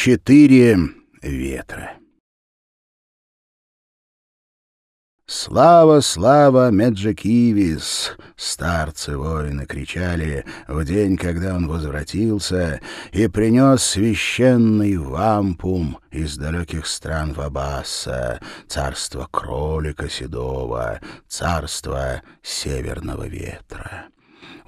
Четыре ветра. «Слава, слава, Меджикивис!» — старцы-воины кричали в день, когда он возвратился и принес священный вампум из далеких стран Вабаса, царство кролика седого, царство северного ветра.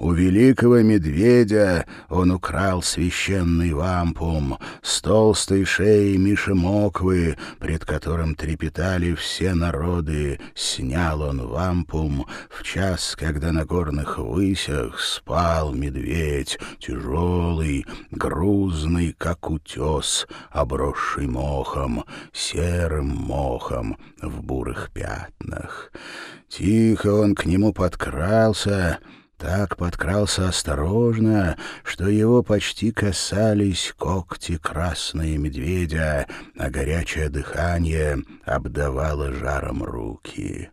У великого медведя он украл священный вампум с толстой шеей Миши Моквы, пред которым трепетали все народы. Снял он вампум в час, когда на горных высях спал медведь, тяжелый, грузный, как утес, обросший мохом, серым мохом в бурых пятнах. Тихо он к нему подкрался — так подкрался осторожно, что его почти касались когти красные медведя, а горячее дыхание обдавало жаром руки.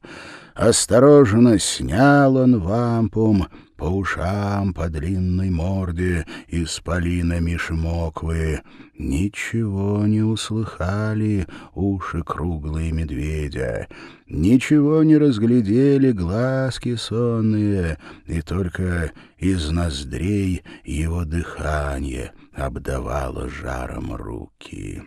Осторожно снял он вампум, по ушам, по длинной морде, исполина мишмоквы. Ничего не услыхали уши круглые медведя, ничего не разглядели глазки сонные, и только из ноздрей его дыхание обдавало жаром руки.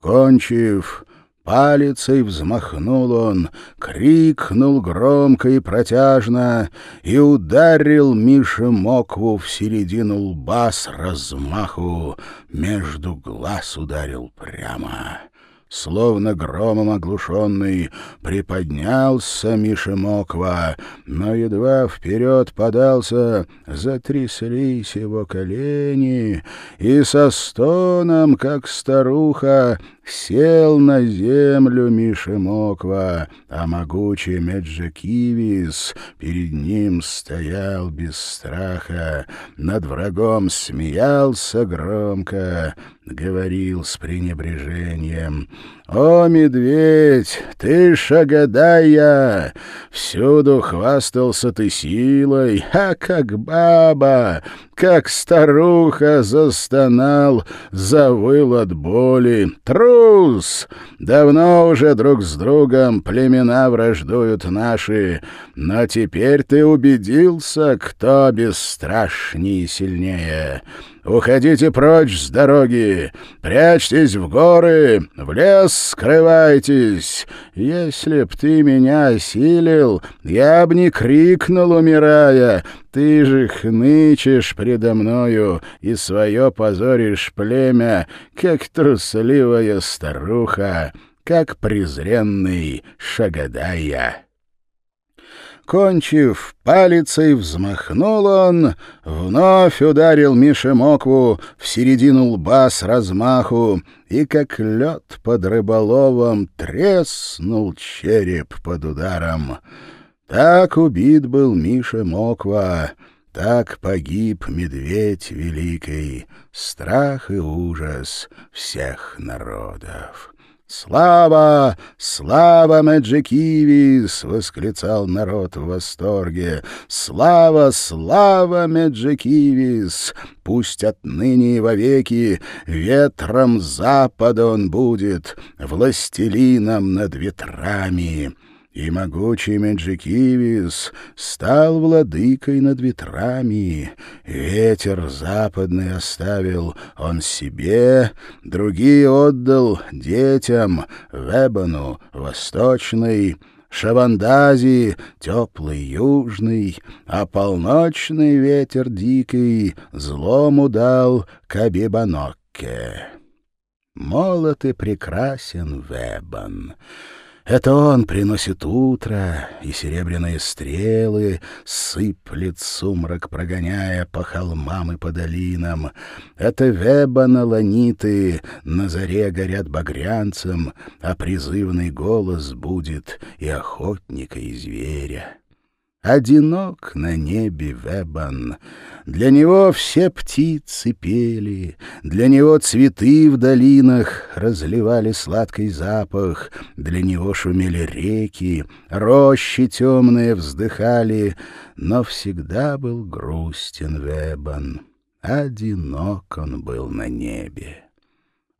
Кончив, Палицей взмахнул он, крикнул громко и протяжно и ударил Мише Мокву в середину лба с размаху, между глаз ударил прямо. Словно громом оглушенный, приподнялся Мишемоква, но едва вперед подался, затряслись его колени, и со стоном, как старуха, сел на землю Мишемоква, а могучий Меджакивис перед ним стоял без страха, над врагом смеялся громко, говорил с пренебрежением. «О, медведь, ты шагадая! Всюду хвастался ты силой, а как баба, как старуха застонал, завыл от боли. Трус! Давно уже друг с другом племена враждуют наши, но теперь ты убедился, кто бесстрашнее и сильнее». Уходите прочь с дороги, прячьтесь в горы, в лес скрывайтесь. Если б ты меня осилил, я б не крикнул, умирая. Ты же хнычешь предо мною и свое позоришь племя, как трусливая старуха, как презренный шагадая». Кончив палицей, взмахнул он, вновь ударил Мише Мокву в середину лба с размаху, и, как лед под рыболовом, треснул череп под ударом. Так убит был Миша Моква, так погиб медведь великий, страх и ужас всех народов. «Слава! Слава Меджикивис!» — восклицал народ в восторге. «Слава! Слава Меджикивис! Пусть отныне и вовеки ветром запада он будет, властелином над ветрами!» И могучий Меджикивис стал владыкой над ветрами. Ветер западный оставил он себе, другие отдал детям, Вебану восточный, Шавандази теплый южный, а полночный ветер дикий злому дал Кабибанокке. Молод и прекрасен Вебан — это он приносит утро, и серебряные стрелы сыплет сумрак, прогоняя по холмам и по долинам. Это вебана ланиты на заре горят багрянцем, а призывный голос будет и охотника, и зверя. Одинок на небе Вебан. Для него все птицы пели, Для него цветы в долинах Разливали сладкий запах, Для него шумели реки, Рощи темные вздыхали, Но всегда был грустен Вебан. Одинок он был на небе.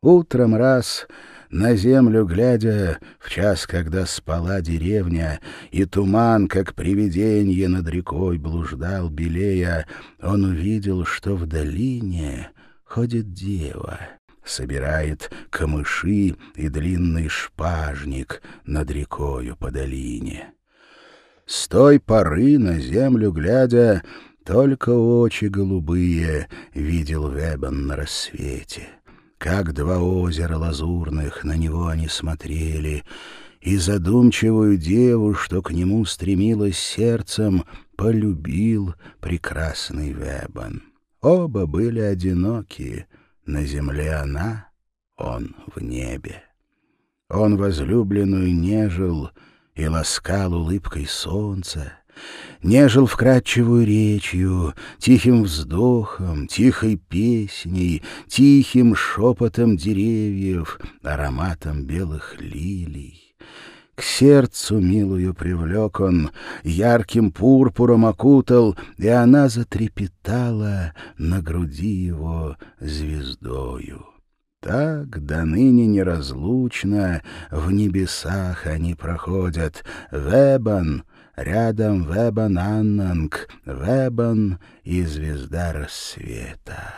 Утром раз на землю глядя, в час, когда спала деревня, и туман, как привиденье, над рекой блуждал белея, он увидел, что в долине ходит дева, собирает камыши и длинный шпажник над рекою по долине. С той поры на землю глядя, только очи голубые видел Вебан на рассвете как два озера лазурных на него они смотрели, и задумчивую деву, что к нему стремилась сердцем, полюбил прекрасный Вебан. Оба были одиноки, на земле она, он в небе. Он возлюбленную нежил и ласкал улыбкой солнца, нежил вкрадчивую речью, тихим вздохом, тихой песней, тихим шепотом деревьев, ароматом белых лилий. К сердцу милую привлек он, ярким пурпуром окутал, и она затрепетала на груди его звездою. Так до ныне неразлучно в небесах они проходят. Вебан — Рядом Вебан Аннанг, Вебан и звезда рассвета.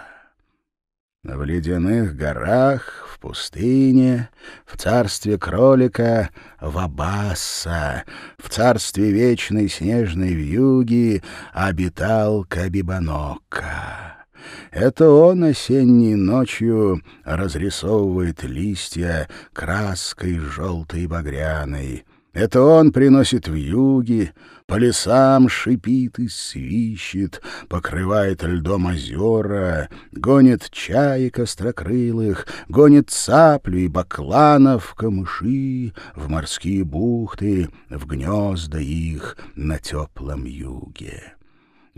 В ледяных горах, в пустыне, в царстве кролика, в Абасса, в царстве вечной снежной вьюги обитал Кабибанока. Это он осенней ночью разрисовывает листья краской желтой багряной, это он приносит в юге, по лесам шипит и свищет, покрывает льдом озера, гонит чаек острокрылых, гонит цаплю и бакланов в камыши, в морские бухты, в гнезда их на теплом юге.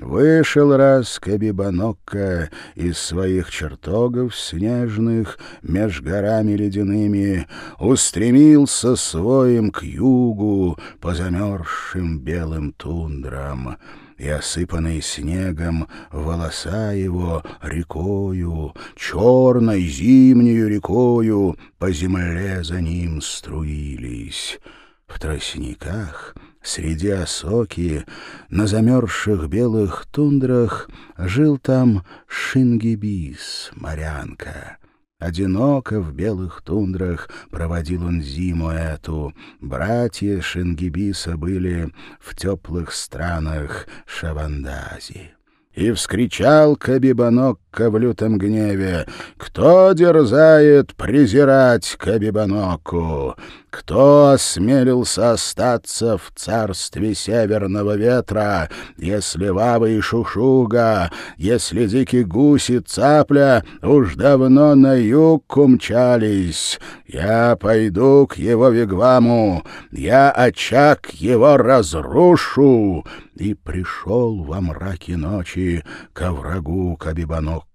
Вышел раз Кабибанокка из своих чертогов снежных меж горами ледяными, устремился своим к югу по замерзшим белым тундрам и осыпанные снегом волоса его рекою, черной зимнюю рекою, по земле за ним струились. В тростниках — Среди осоки, на замерзших белых тундрах, Жил там Шингибис, морянка. Одиноко в белых тундрах проводил он зиму эту. Братья Шингибиса были в теплых странах Шавандази. И вскричал Кабибанокка в лютом гневе, «Кто дерзает презирать Кабибаноку? Кто осмелился остаться в царстве северного ветра, если Вава и Шушуга, если дикий гусь и цапля уж давно на юг умчались? Я пойду к его вигваму, я очаг его разрушу!» И пришел во мраке ночи ко врагу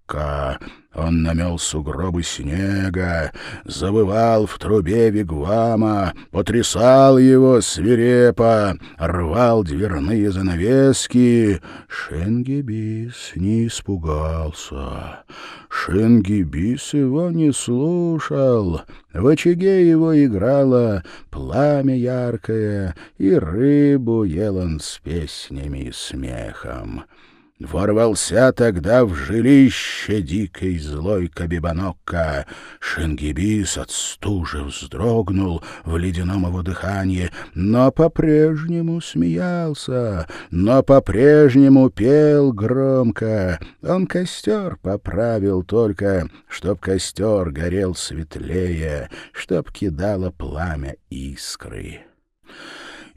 Кабибанокка, он намел сугробы снега, завывал в трубе вигвама, потрясал его свирепо, рвал дверные занавески. Шенгибис не испугался. Шенгибис его не слушал. В очаге его играло пламя яркое, и рыбу ел он с песнями и смехом. Ворвался тогда в жилище дикой злой Кабибанокка. Шенгибис от стужи вздрогнул в ледяном его дыхании, но по-прежнему смеялся, но по-прежнему пел громко. Он костер поправил только, чтоб костер горел светлее, чтоб кидало пламя искры.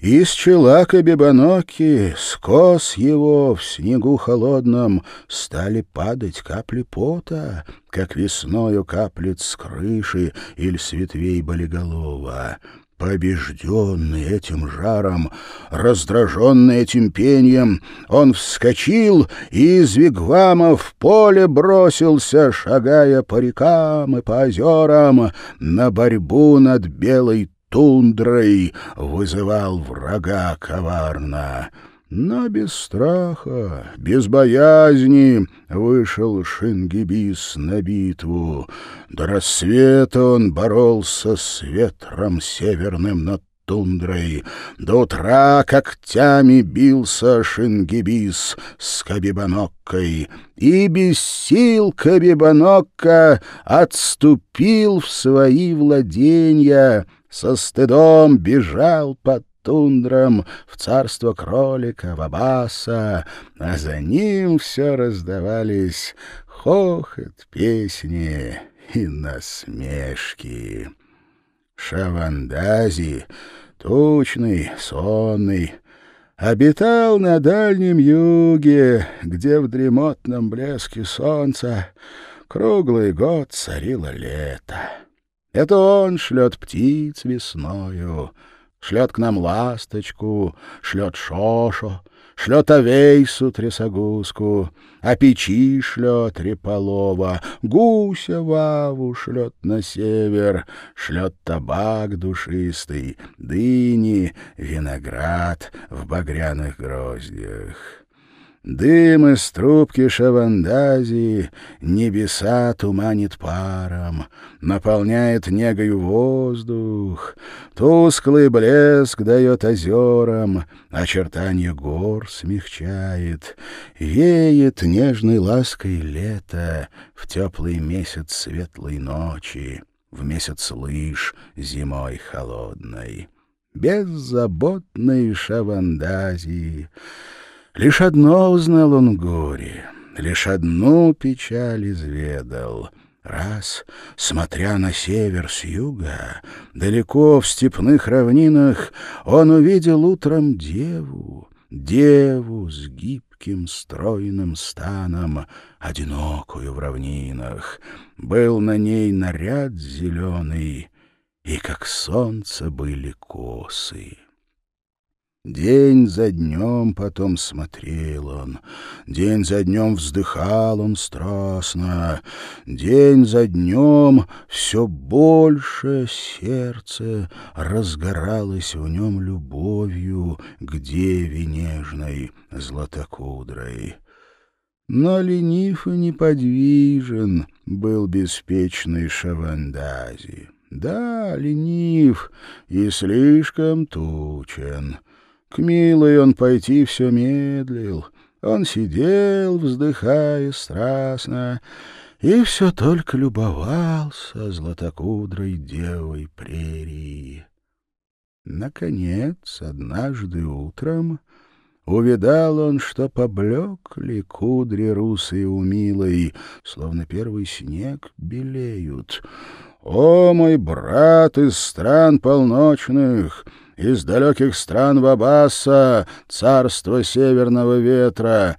Из челака Бебаноки, скос его в снегу холодном, Стали падать капли пота, Как весною каплет с крыши Или с ветвей болиголова. Побежденный этим жаром, раздраженный этим пением, он вскочил и из вигвама в поле бросился, шагая по рекам и по озерам, на борьбу над белой тундрой вызывал врага коварно. Но без страха, без боязни вышел Шингибис на битву. До рассвета он боролся с ветром северным над тундрой. До утра когтями бился Шингибис с Кабибаноккой, и без сил Кабибанокка отступил в свои владения, со стыдом бежал под тундрам в царство кролика Вабаса, а за ним все раздавались хохот, песни и насмешки. Шавандази, тучный, сонный, обитал на дальнем юге, где в дремотном блеске солнца круглый год царило лето. Это он шлет птиц весною, шлет к нам ласточку, шлет шошо, шлет овейсу трясогузку, а печи шлет реполова, гуся ваву шлет на север, шлет табак душистый, дыни, виноград в багряных гроздях. Дым из трубки шавандазии небеса туманит паром, наполняет негою воздух, тусклый блеск дает озерам, очертания гор смягчает, веет нежной лаской лето в теплый месяц светлой ночи, в месяц лыж зимой холодной. Беззаботной шавандазии — Лишь одно узнал он горе, лишь одну печаль изведал. Раз, смотря на север с юга, далеко в степных равнинах, он увидел утром деву, деву с гибким стройным станом, одинокую в равнинах. Был на ней наряд зеленый, и как солнце были косы. День за днем потом смотрел он, день за днем вздыхал он страстно, день за днем все больше сердце разгоралось в нем любовью к деве нежной, златокудрой. Но ленив и неподвижен был беспечный Шавандази. Да, ленив и слишком тучен — к милой он пойти все медлил. Он сидел, вздыхая страстно, и все только любовался златокудрой девой прерии. Наконец, однажды утром увидал он, что поблекли кудри русые у милой, словно первый снег белеют. «О, мой брат из стран полночных!» Из далеких стран Вабаса, царство северного ветра.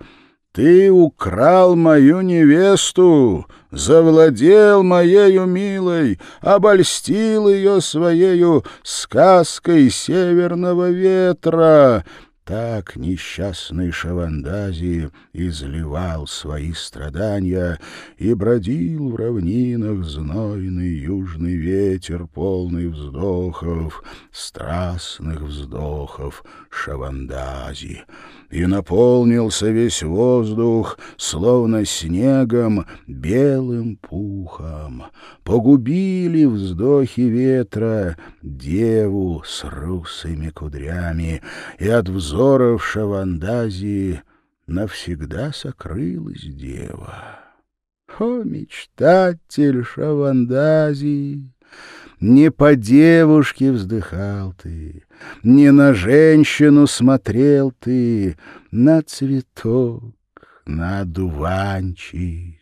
Ты украл мою невесту, завладел моею милой, обольстил ее своею сказкой северного ветра. Так несчастный Шавандази изливал свои страдания и бродил в равнинах знойный южный ветер, полный вздохов, страстных вздохов Шавандази и наполнился весь воздух, словно снегом, белым пухом. Погубили вздохи ветра деву с русыми кудрями, и от взоров Шавандазии навсегда сокрылась дева. О, мечтатель Шавандазии! Не по девушке вздыхал ты, не на женщину смотрел ты, на цветок, на дуванчик.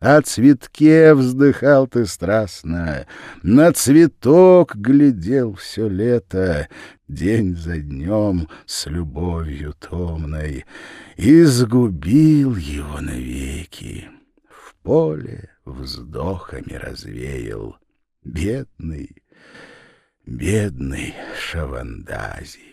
О цветке вздыхал ты страстно, на цветок глядел все лето, день за днем с любовью томной, и сгубил его навеки. В поле вздохами развеял бедный, бедный Шавандази.